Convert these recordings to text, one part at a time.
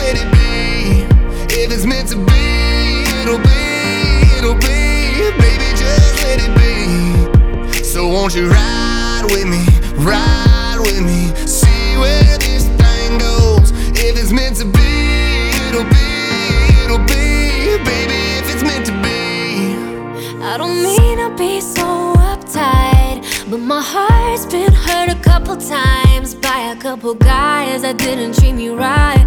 Let it be. If it's meant to be, it'll be, it'll be. Baby, just let it be. So won't you ride with me, ride with me, see where this thing goes. If it's meant to be, it'll be, it'll be. Baby, if it's meant to be. I don't mean to be so uptight, but my heart's been hurt a couple times by a couple guys that didn't treat me right.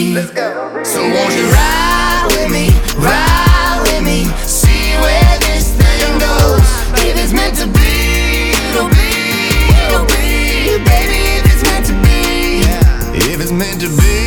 So won't you ride with me, ride with me, see where this thing goes. If it's meant to be, it'll be, it'll be, baby. If it's meant to be, if it's meant to be.